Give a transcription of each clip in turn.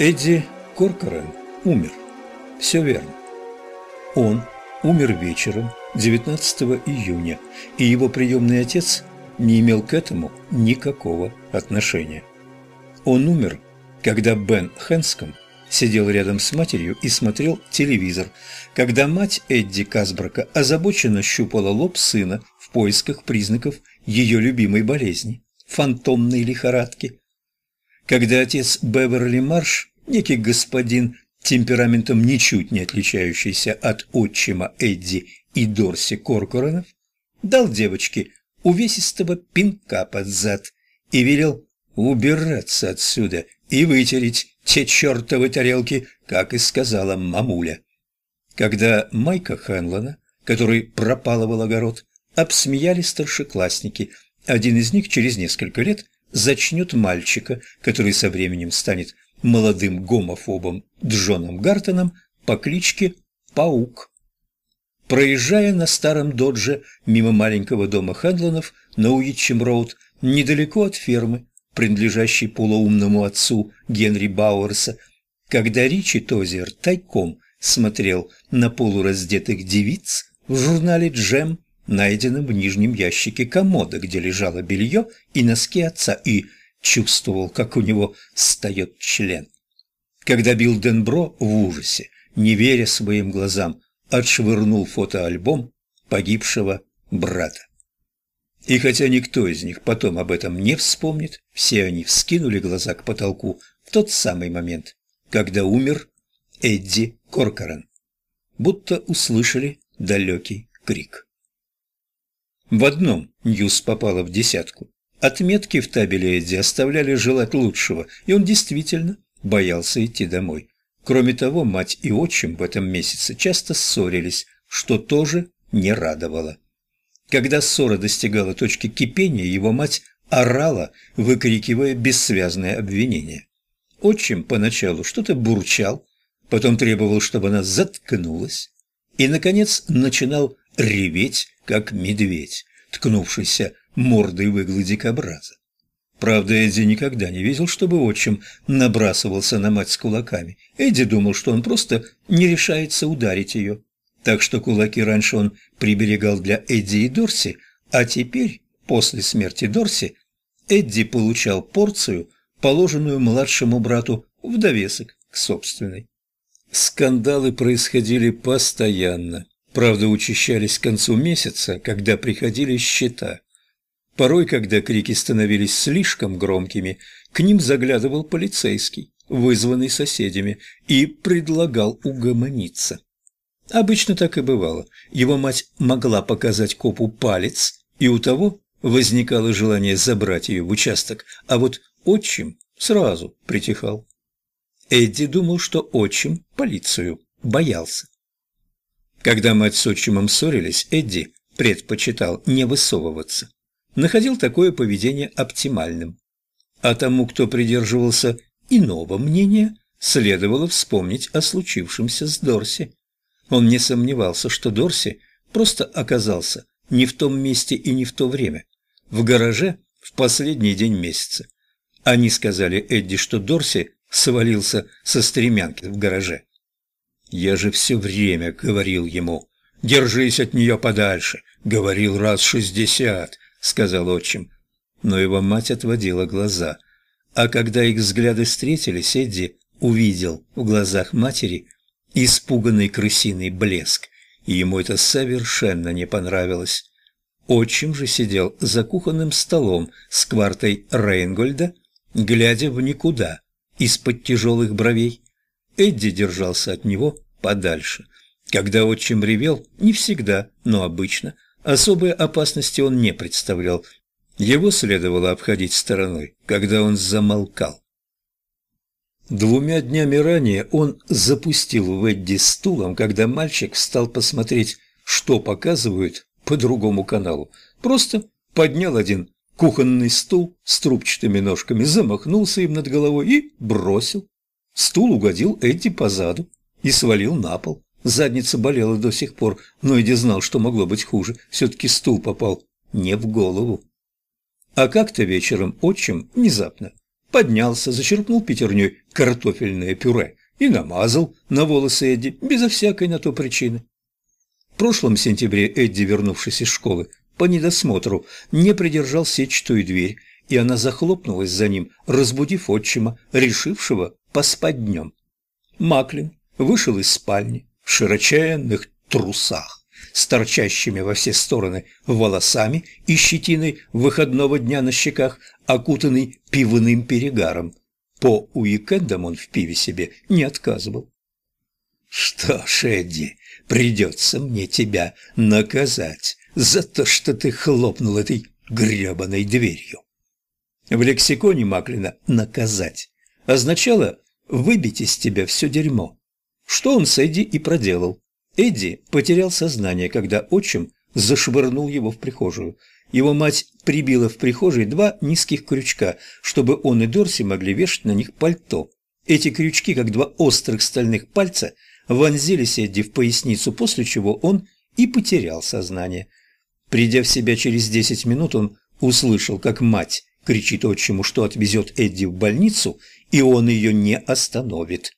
Эдди Коркорен умер. Все верно. Он умер вечером 19 июня, и его приемный отец не имел к этому никакого отношения. Он умер, когда Бен Хэнском сидел рядом с матерью и смотрел телевизор, когда мать Эдди Касбрака озабоченно щупала лоб сына в поисках признаков ее любимой болезни – фантомной лихорадки. Когда отец Беверли Марш, некий господин, темпераментом ничуть не отличающийся от отчима Эдди и Дорси Коркоранов, дал девочке увесистого пинка под зад и велел убираться отсюда и вытереть те чертовы тарелки, как и сказала мамуля. Когда Майка Хэнлона, который пропалывал огород, обсмеяли старшеклассники, один из них через несколько лет зачнет мальчика, который со временем станет молодым гомофобом Джоном Гартоном по кличке Паук. Проезжая на старом додже мимо маленького дома Хэнлонов на Уитчем-Роуд, недалеко от фермы, принадлежащей полуумному отцу Генри Бауэрса, когда Ричи Тозер тайком смотрел на полураздетых девиц в журнале «Джем», найденном в нижнем ящике комода, где лежало белье и носки отца, и чувствовал, как у него встает член. Когда Билл Денбро в ужасе, не веря своим глазам, отшвырнул фотоальбом погибшего брата. И хотя никто из них потом об этом не вспомнит, все они вскинули глаза к потолку в тот самый момент, когда умер Эдди Коркоран, будто услышали далекий крик. В одном Ньюс попала в десятку. Отметки в табеле Эдди оставляли желать лучшего, и он действительно боялся идти домой. Кроме того, мать и отчим в этом месяце часто ссорились, что тоже не радовало. Когда ссора достигала точки кипения, его мать орала, выкрикивая бессвязное обвинение. Отчим поначалу что-то бурчал, потом требовал, чтобы она заткнулась, и, наконец, начинал реветь, как медведь, ткнувшийся мордой в иглы дикобраза. Правда, Эдди никогда не видел, чтобы отчим набрасывался на мать с кулаками. Эдди думал, что он просто не решается ударить ее. Так что кулаки раньше он приберегал для Эдди и Дорси, а теперь, после смерти Дорси, Эдди получал порцию, положенную младшему брату в довесок к собственной. Скандалы происходили постоянно. Правда, учащались к концу месяца, когда приходили счета. Порой, когда крики становились слишком громкими, к ним заглядывал полицейский, вызванный соседями, и предлагал угомониться. Обычно так и бывало. Его мать могла показать копу палец, и у того возникало желание забрать ее в участок, а вот отчим сразу притихал. Эдди думал, что отчим полицию боялся. Когда мать с отчимом ссорились, Эдди предпочитал не высовываться находил такое поведение оптимальным. А тому, кто придерживался иного мнения, следовало вспомнить о случившемся с Дорси. Он не сомневался, что Дорси просто оказался не в том месте и не в то время, в гараже в последний день месяца. Они сказали Эдди, что Дорси свалился со стремянки в гараже. «Я же все время говорил ему, держись от нее подальше», говорил раз шестьдесят, — сказал отчим. Но его мать отводила глаза. А когда их взгляды встретились, Эдди увидел в глазах матери испуганный крысиный блеск, и ему это совершенно не понравилось. Отчим же сидел за кухонным столом с квартой Рейнгольда, глядя в никуда, из-под тяжелых бровей. Эдди держался от него подальше. Когда отчим ревел, не всегда, но обычно – Особой опасности он не представлял. Его следовало обходить стороной, когда он замолкал. Двумя днями ранее он запустил в Эдди стулом, когда мальчик стал посмотреть, что показывают по другому каналу. Просто поднял один кухонный стул с трубчатыми ножками, замахнулся им над головой и бросил. Стул угодил Эдди по заду и свалил на пол. Задница болела до сих пор, но Эдди знал, что могло быть хуже. Все-таки стул попал не в голову. А как-то вечером отчим внезапно поднялся, зачерпнул пятерней картофельное пюре и намазал на волосы Эдди безо всякой на то причины. В прошлом сентябре Эдди, вернувшись из школы, по недосмотру не придержал сетчатую дверь, и она захлопнулась за ним, разбудив отчима, решившего поспать днем. Маклин вышел из спальни в широченных трусах с торчащими во все стороны волосами и щетиной выходного дня на щеках, окутанный пивным перегаром. По уикендам он в пиве себе не отказывал. «Что ж, Эдди, придется мне тебя наказать за то, что ты хлопнул этой гребаной дверью». В лексиконе Маклина «наказать» означало «выбить из тебя все дерьмо», что он с Эдди и проделал. Эдди потерял сознание, когда отчим зашвырнул его в прихожую. Его мать прибила в прихожей два низких крючка, чтобы он и Дорси могли вешать на них пальто. Эти крючки, как два острых стальных пальца, вонзились Эдди в поясницу, после чего он и потерял сознание. Придя в себя через десять минут, он услышал, как мать кричит отчиму, что отвезет Эдди в больницу, и он ее не остановит.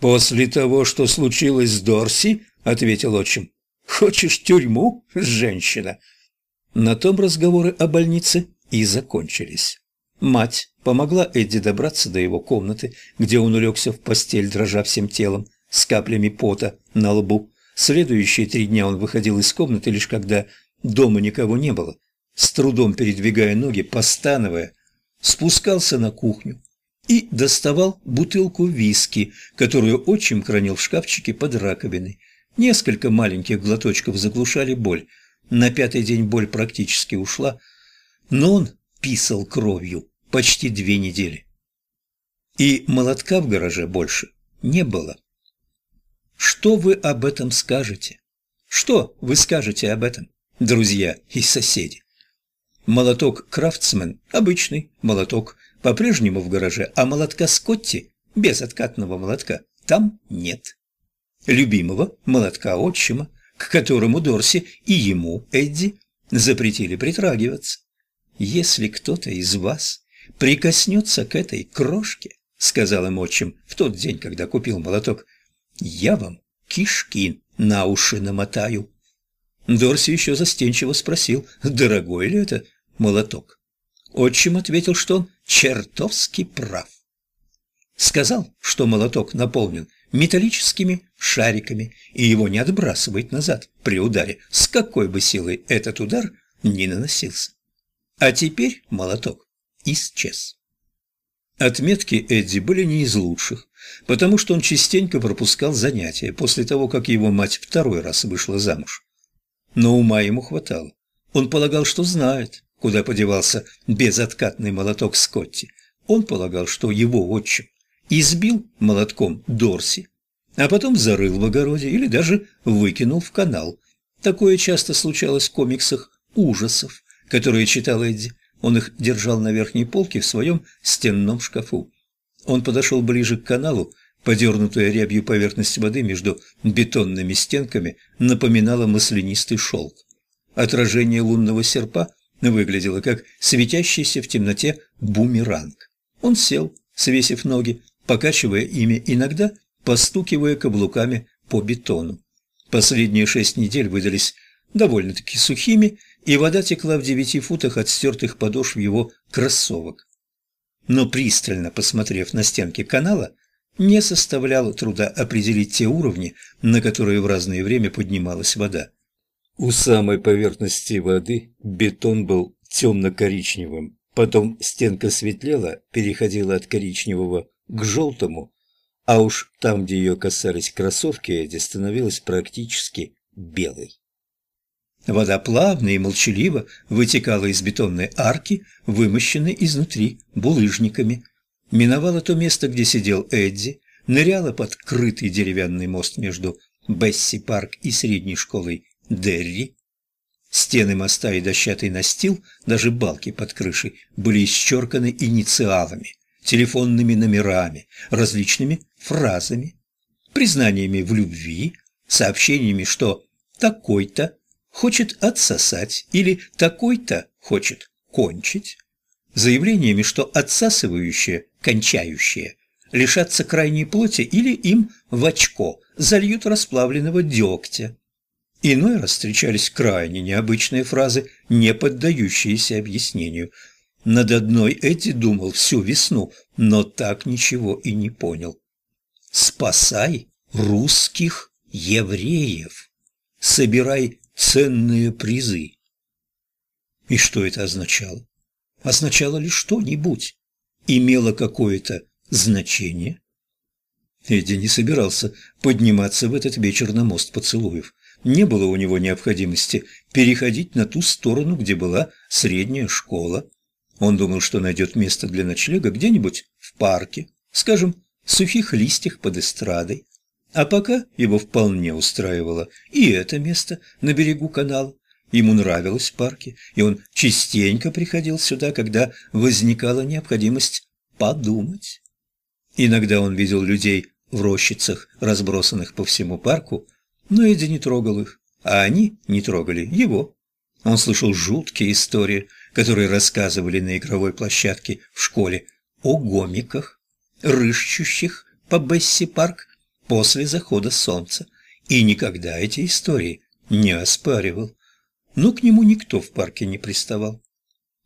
«После того, что случилось с Дорси, — ответил отчим, — хочешь тюрьму, женщина?» На том разговоры о больнице и закончились. Мать помогла Эдди добраться до его комнаты, где он улегся в постель, дрожа всем телом, с каплями пота на лбу. Следующие три дня он выходил из комнаты лишь когда дома никого не было, с трудом передвигая ноги, постановая, спускался на кухню, и доставал бутылку виски, которую отчим хранил в шкафчике под раковиной. Несколько маленьких глоточков заглушали боль. На пятый день боль практически ушла, но он писал кровью почти две недели. И молотка в гараже больше не было. Что вы об этом скажете? Что вы скажете об этом, друзья и соседи? Молоток Крафтсмен – обычный молоток, по-прежнему в гараже, а молотка Скотти, без откатного молотка, там нет. Любимого молотка отчима, к которому Дорси и ему, Эдди, запретили притрагиваться. Если кто-то из вас прикоснется к этой крошке, сказал им отчим в тот день, когда купил молоток, я вам кишки на уши намотаю. Дорси еще застенчиво спросил, дорогой ли это молоток. Отчим ответил, что он чертовски прав. Сказал, что молоток наполнен металлическими шариками, и его не отбрасывает назад при ударе, с какой бы силой этот удар ни наносился. А теперь молоток исчез. Отметки Эдди были не из лучших, потому что он частенько пропускал занятия после того, как его мать второй раз вышла замуж. Но ума ему хватало. Он полагал, что знает, куда подевался безоткатный молоток Скотти. Он полагал, что его отчим избил молотком Дорси, а потом зарыл в огороде или даже выкинул в канал. Такое часто случалось в комиксах ужасов, которые читал Эдди. Он их держал на верхней полке в своем стенном шкафу. Он подошел ближе к каналу, подернутая рябью поверхность воды между бетонными стенками напоминала маслянистый шелк. Отражение лунного серпа выглядело как светящийся в темноте бумеранг. Он сел, свесив ноги, покачивая ими, иногда постукивая каблуками по бетону. Последние шесть недель выдались довольно-таки сухими, и вода текла в девяти футах от стертых подошв его кроссовок. Но пристально посмотрев на стенки канала, не составляло труда определить те уровни, на которые в разное время поднималась вода. У самой поверхности воды бетон был темно-коричневым, потом стенка светлела, переходила от коричневого к желтому, а уж там, где ее касались кроссовки, эти становилась практически белой. Вода плавно и молчаливо вытекала из бетонной арки, вымощенной изнутри булыжниками. Миновала то место, где сидел Эдди, ныряла под крытый деревянный мост между Бесси-парк и средней школой Дерри. Стены моста и дощатый настил, даже балки под крышей, были исчерканы инициалами, телефонными номерами, различными фразами, признаниями в любви, сообщениями, что такой-то хочет отсосать или такой-то хочет кончить. заявлениями, что отсасывающие, кончающие, лишатся крайней плоти или им в очко зальют расплавленного дегтя. Иной раз встречались крайне необычные фразы, не поддающиеся объяснению. Над одной Эдди думал всю весну, но так ничего и не понял. «Спасай русских евреев! Собирай ценные призы!» И что это означало? Означало ли что-нибудь? Имело какое-то значение? Эдди не собирался подниматься в этот вечер на мост поцелуев. Не было у него необходимости переходить на ту сторону, где была средняя школа. Он думал, что найдет место для ночлега где-нибудь в парке, скажем, в сухих листьях под эстрадой. А пока его вполне устраивало и это место на берегу канала. Ему нравилось в парке, и он частенько приходил сюда, когда возникала необходимость подумать. Иногда он видел людей в рощицах, разбросанных по всему парку, но Эдди не трогал их, а они не трогали его. Он слышал жуткие истории, которые рассказывали на игровой площадке в школе о гомиках, рыщущих по Бесси-парк после захода солнца, и никогда эти истории не оспаривал. Но к нему никто в парке не приставал.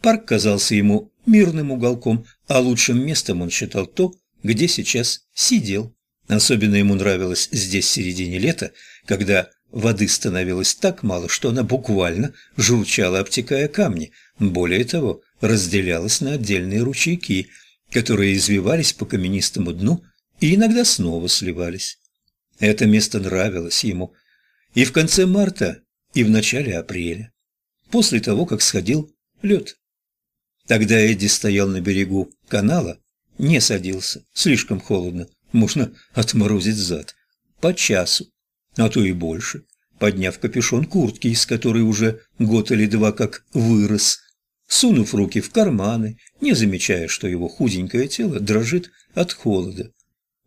Парк казался ему мирным уголком, а лучшим местом он считал то, где сейчас сидел. Особенно ему нравилось здесь в середине лета, когда воды становилось так мало, что она буквально журчала, обтекая камни. Более того, разделялась на отдельные ручейки, которые извивались по каменистому дну и иногда снова сливались. Это место нравилось ему. И в конце марта, и в начале апреля, после того, как сходил лед. Тогда Эдди стоял на берегу канала, не садился, слишком холодно, можно отморозить зад, по часу, а то и больше, подняв капюшон куртки, из которой уже год или два как вырос, сунув руки в карманы, не замечая, что его худенькое тело дрожит от холода.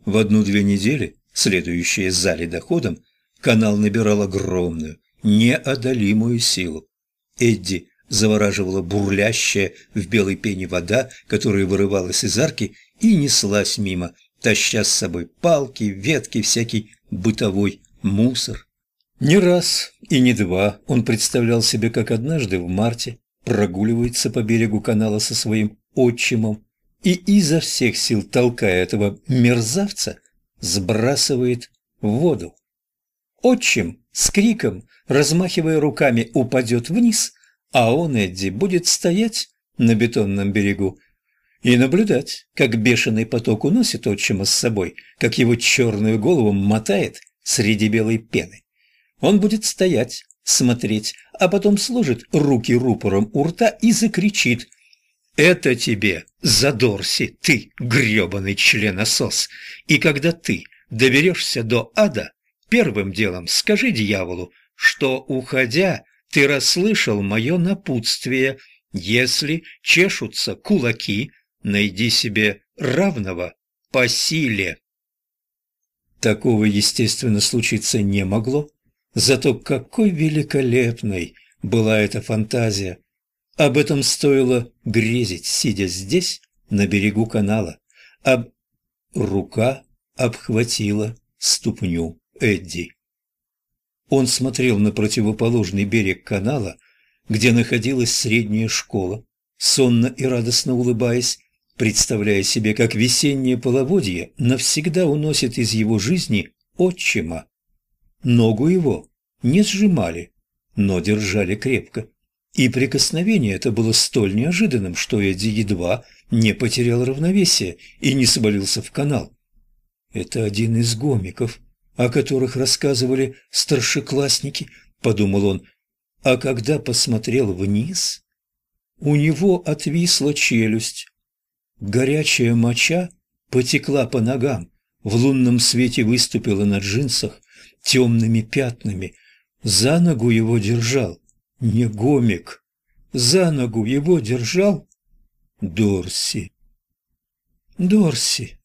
В одну-две недели, следующие за ледоходом, канал набирал огромную, неодолимую силу. Эдди завораживала бурлящая в белой пене вода, которая вырывалась из арки и неслась мимо, таща с собой палки, ветки, всякий бытовой мусор. Не раз и не два он представлял себе, как однажды в марте прогуливается по берегу канала со своим отчимом и изо всех сил, толкая этого мерзавца, сбрасывает в воду. Отчим с криком, размахивая руками, упадет вниз, а он, Эдди, будет стоять на бетонном берегу и наблюдать, как бешеный поток уносит отчима с собой, как его черную голову мотает среди белой пены. Он будет стоять, смотреть, а потом сложит руки рупором у рта и закричит «Это тебе, задорси, ты, грёбаный членосос! И когда ты доберешься до ада, первым делом скажи дьяволу, что, уходя, ты расслышал мое напутствие. Если чешутся кулаки, найди себе равного по силе. Такого, естественно, случиться не могло. Зато какой великолепной была эта фантазия. Об этом стоило грезить, сидя здесь, на берегу канала. Об... Рука обхватила ступню Эдди. Он смотрел на противоположный берег канала, где находилась средняя школа, сонно и радостно улыбаясь, представляя себе, как весеннее половодье навсегда уносит из его жизни отчима. Ногу его не сжимали, но держали крепко. И прикосновение это было столь неожиданным, что Эдди едва не потерял равновесие и не свалился в канал. Это один из гомиков, о которых рассказывали старшеклассники, подумал он, а когда посмотрел вниз, у него отвисла челюсть. Горячая моча потекла по ногам, в лунном свете выступила на джинсах темными пятнами. За ногу его держал не гомик, за ногу его держал Дорси. Дорси,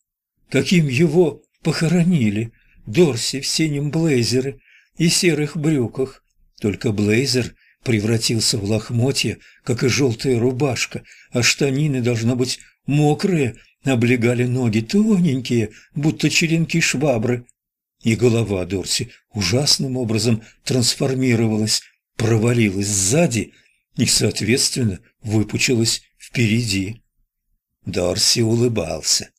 каким его похоронили, Дорси в синем блейзере и серых брюках, только блейзер превратился в лохмотья, как и желтая рубашка, а штанины, должно быть, мокрые, облегали ноги, тоненькие, будто черенки швабры. И голова Дорси ужасным образом трансформировалась, провалилась сзади и, соответственно, выпучилась впереди. Дорси улыбался.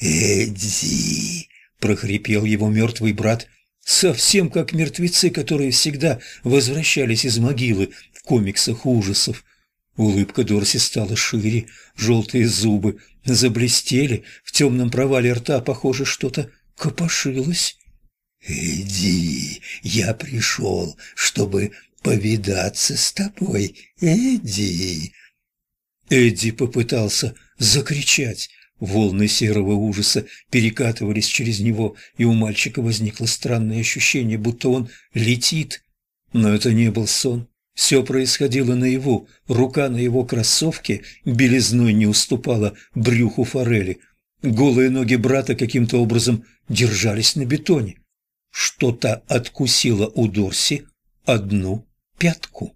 «Эдди!» — прохрипел его мертвый брат, совсем как мертвецы, которые всегда возвращались из могилы в комиксах ужасов. Улыбка Дорси стала шире, желтые зубы заблестели, в темном провале рта, похоже, что-то копошилось. «Эдди, я пришел, чтобы повидаться с тобой, Эдди!» Эдди попытался закричать. Волны серого ужаса перекатывались через него, и у мальчика возникло странное ощущение, будто он летит. Но это не был сон. Все происходило наяву. Рука на его кроссовке белизной не уступала брюху форели. Голые ноги брата каким-то образом держались на бетоне. Что-то откусило у Дорси одну пятку.